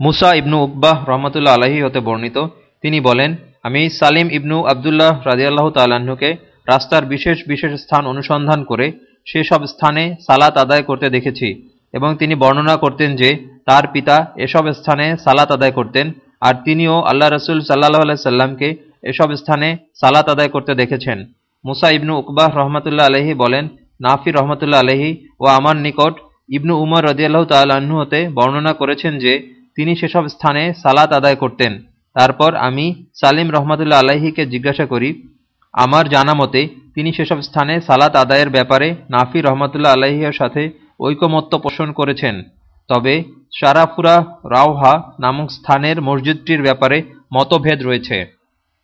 মুসা ইবনু উকবাহ রহমতুল্লাহ আলহী হতে বর্ণিত। তিনি বলেন, আমি সালিম ইবনু আবদুল্লাহ রাজিয়াল্লাহ তাল্লাহ্নকে রাস্তার বিশেষ বিশেষ স্থান অনুসন্ধান করে সেসব স্থানে সালাত আদায় করতে দেখেছি এবং তিনি বর্ণনা করতেন যে তার পিতা এসব স্থানে সালাত আদায় করতেন আর তিনিও আল্লাহ রসুল সাল্লাহ সাল্লামকে এসব স্থানে সালাত আদায় করতে দেখেছেন। মুসা ইবনু উকবাহ রহমতুল্লাহ আলহী বলেন, নাফি রহমতুল্লাহ আলহী ও আমার নিকট ইবনু উমর রদিয়াল্লাহ তাল্লাহ্ন হতে বর্ণনা করেছেন যে তিনি সেসব স্থানে সালাত আদায় করতেন। তারপর আমি সালিম রহমতুল্লা আলাহিকে জিজ্ঞাসা করি, আমার জানা মতে তিনি সেসব স্থানে সালাত আদায়ের ব্যাপারে নাফি রহমতুল্লা আলাহিয়ার সাথে ঐকমত্য পোষণ করেছেন। তবে সারাফুরা রাওহা নামক স্থানের মসজিদটির ব্যাপারে মতভেদ রয়েছে।